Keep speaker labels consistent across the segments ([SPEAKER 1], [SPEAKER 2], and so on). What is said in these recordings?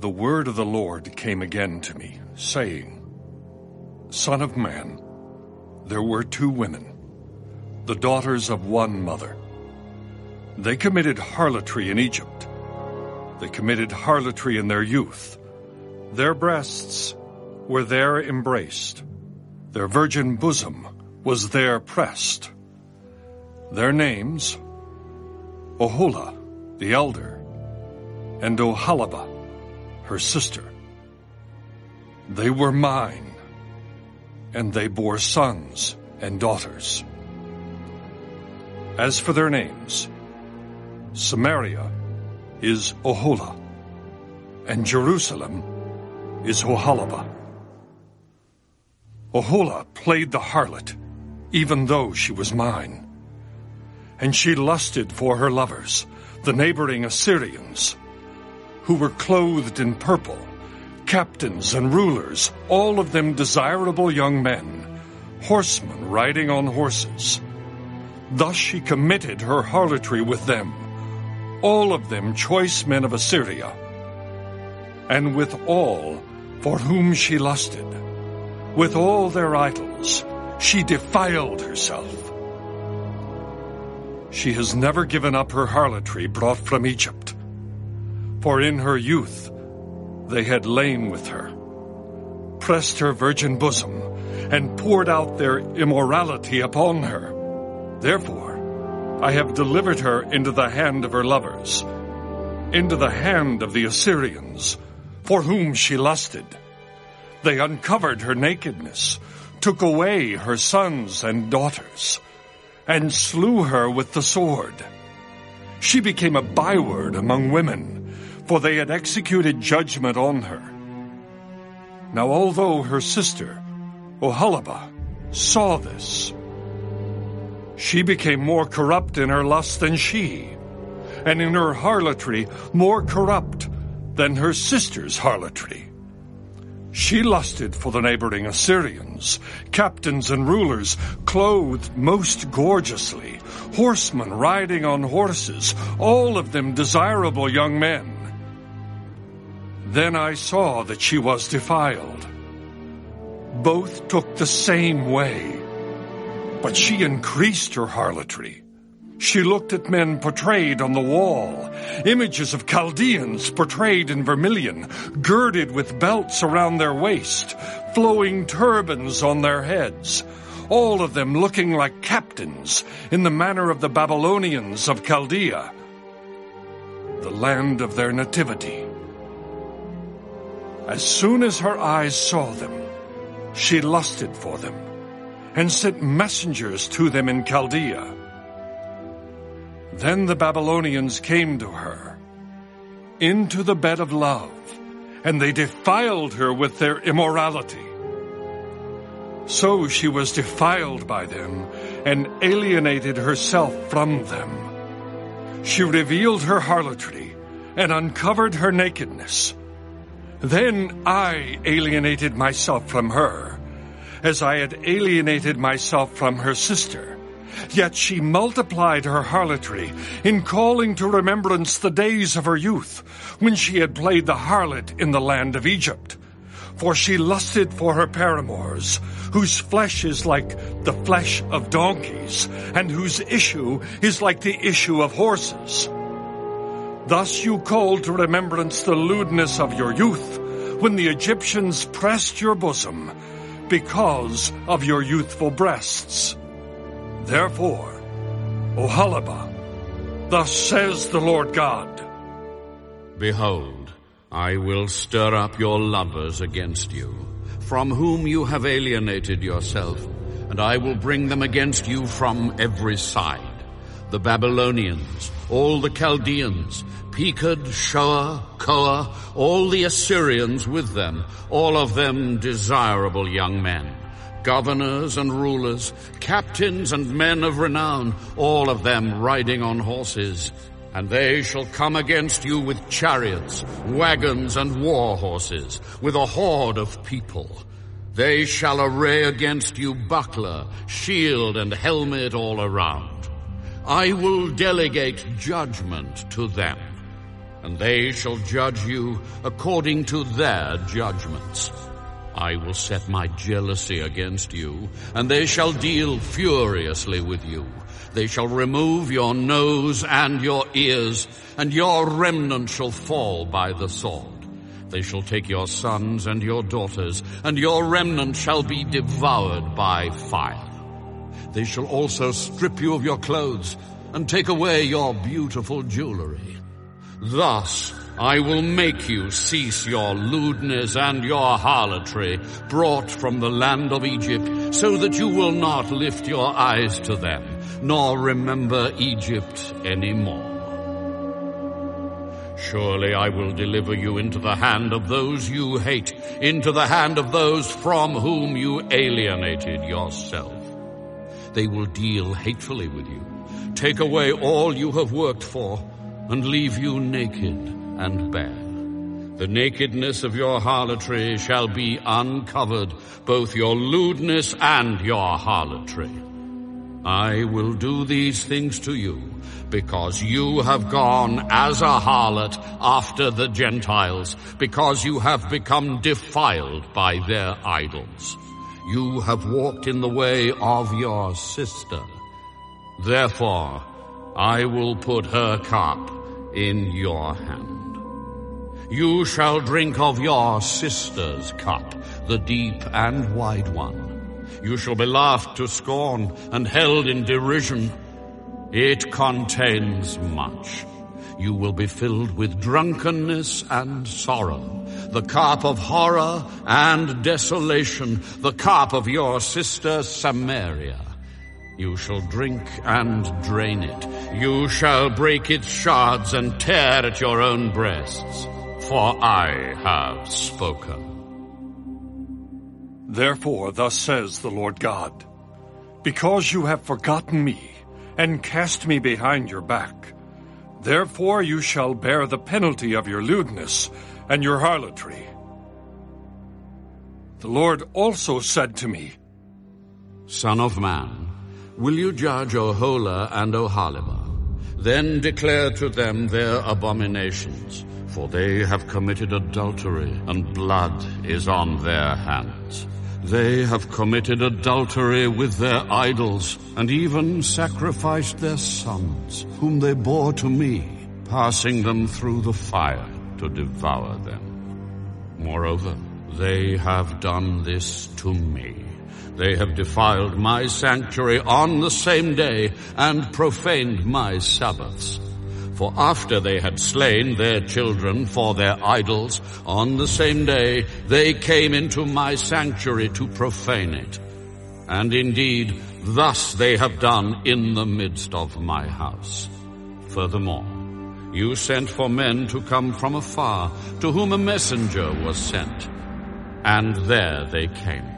[SPEAKER 1] the word of the Lord came again to me, saying, Son of man, there were two women, the daughters of one mother. They committed harlotry in Egypt. They committed harlotry in their youth. Their breasts were there embraced. Their virgin bosom was there pressed. Their names, Oholah, the elder, and Oholibah, her sister. They were mine, and they bore sons and daughters. As for their names, Samaria is Oholah, and Jerusalem is Oholibah. Oholah played the harlot, even though she was mine. And she lusted for her lovers, the neighboring Assyrians, who were clothed in purple, captains and rulers, all of them desirable young men, horsemen riding on horses. Thus she committed her harlotry with them, all of them choice men of Assyria, and with all for whom she lusted, with all their idols, she defiled herself. She has never given up her harlotry brought from Egypt for in her youth they had lain with her, pressed her virgin bosom, and poured out their immorality upon her. Therefore, I have delivered her into the hand of her lovers, into the hand of the Assyrians, for whom she lusted. They uncovered her nakedness, took away her sons and daughters, and slew her with the sword. She became a byword among women for they had executed judgment on her. Now although her sister, Oholibah, saw this, she became more corrupt in her lust than she, and in her harlotry more corrupt than her sister's harlotry. She lusted for the neighboring Assyrians, captains and rulers, clothed most gorgeously, horsemen riding on horses, all of them desirable young men. Then I saw that she was defiled. Both took the same way, but she increased her harlotry. She looked at men portrayed on the wall, images of Chaldeans portrayed in vermilion, girded with belts around their waist, flowing turbans on their heads, all of them looking like captains in the manner of the Babylonians of Chaldea, the land of their nativity. As soon as her eyes saw them, she lusted for them, and sent messengers to them in Chaldea. Then the Babylonians came to her, into the bed of love, and they defiled her with their immorality. So she was defiled by them, and alienated herself from them. She revealed her harlotry, and uncovered her nakedness. Then I alienated myself from her, as I had alienated myself from her sister. Yet she multiplied her harlotry in calling to remembrance the days of her youth, when she had played the harlot in the land of Egypt. For she lusted for her paramours, whose flesh is like the flesh of donkeys, and whose issue is like the issue of horses. Thus you call to remembrance the lewdness of your youth, when the Egyptians pressed your bosom, because of your youthful breasts. Therefore, O Oholibah, thus says the Lord God,
[SPEAKER 2] Behold, I will stir up your lovers against you, from whom you have alienated yourself, and I will bring them against you from every side. The Babylonians, all the Chaldeans, Pekod, Shoa, Koa, all the Assyrians with them, all of them desirable young men, governors and rulers, captains and men of renown, all of them riding on horses. And they shall come against you with chariots, wagons, and war horses, with a horde of people. They shall array against you buckler, shield, and helmet all around. I will delegate judgment to them and they shall judge you according to their judgments. I will set my jealousy against you, and they shall deal furiously with you. They shall remove your nose and your ears, and your remnant shall fall by the sword. They shall take your sons and your daughters, and your remnant shall be devoured by fire. They shall also strip you of your clothes, and take away your beautiful jewelry. Thus I will make you cease your lewdness and your harlotry, brought from the land of Egypt, so that you will not lift your eyes to them, nor remember Egypt any more. Surely I will deliver you into the hand of those you hate, into the hand of those from whom you alienated yourself. They will deal hatefully with you, take away all you have worked for, and leave you naked and bare. The nakedness of your harlotry shall be uncovered, both your lewdness and your harlotry. I will do these things to you, because you have gone as a harlot after the Gentiles, because you have become defiled by their idols. You have walked in the way of your sister. Therefore, I will put her cup in your hand. You shall drink of your sister's cup, the deep and wide one. You shall be laughed to scorn and held in derision. It contains much. You will be filled with drunkenness and sorrow, the cup of horror and desolation, the cup of your sister Samaria. You shall drink and drain it. You shall break its shards and tear at your own breasts. For I have spoken.
[SPEAKER 1] Therefore, thus says the Lord God, Because you have forgotten me, and cast me behind your back. Therefore you shall bear the penalty of your lewdness and your harlotry. The Lord also said to me,
[SPEAKER 2] Son of man, will you judge Oholah and Oholibah? Then declare to them their abominations, for they have committed adultery, and blood is on their hands. They have committed adultery with their idols, and even sacrificed their sons, whom they bore to me, passing them through the fire to devour them. Moreover, they have done this to me. They have defiled my sanctuary on the same day and profaned my Sabbaths. For after they had slain their children for their idols, on the same day they came into my sanctuary to profane it. And indeed, thus they have done in the midst of my house. Furthermore, you sent for men to come from afar, to whom a messenger was sent. And there they came.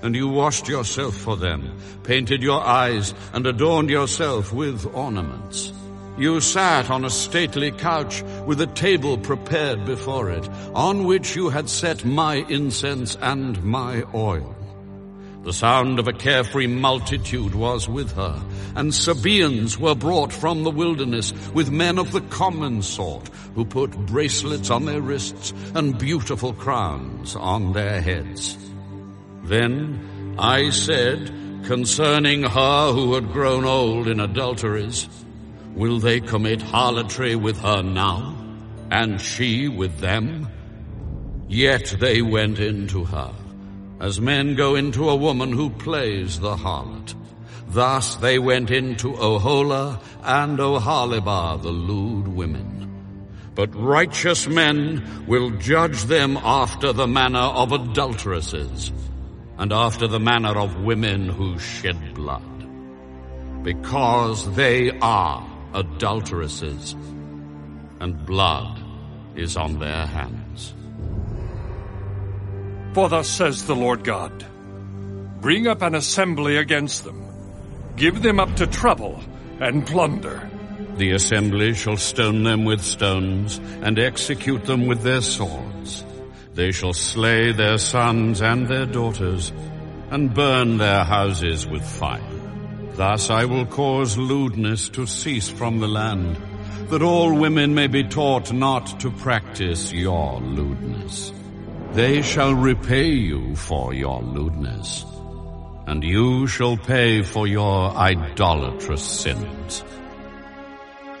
[SPEAKER 2] And you washed yourself for them, painted your eyes, and adorned yourself with ornaments. You sat on a stately couch with a table prepared before it, on which you had set my incense and my oil. The sound of a carefree multitude was with her, and Sabaeans were brought from the wilderness with men of the common sort, who put bracelets on their wrists and beautiful crowns on their heads. Then I said concerning her who had grown old in adulteries, Will they commit harlotry with her now, and she with them? Yet they went into her, as men go into a woman who plays the harlot. Thus they went into Oholah and Oholibah, the lewd women. But righteous men will judge them after the manner of adulteresses, and after the manner of women who shed blood. Because they are adulteresses, and blood is on their hands.
[SPEAKER 1] For thus says the Lord God, Bring up an assembly against them, give them up to trouble and plunder.
[SPEAKER 2] The assembly shall stone them with stones, and execute them with their swords. They shall slay their sons and their daughters, and burn their houses with fire. Thus I will cause lewdness to cease from the land, that all women may be taught not to practice your lewdness. They shall repay you for your lewdness, and you shall pay for your idolatrous sins.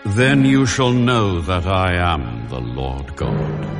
[SPEAKER 2] Then you shall know that I am the Lord God.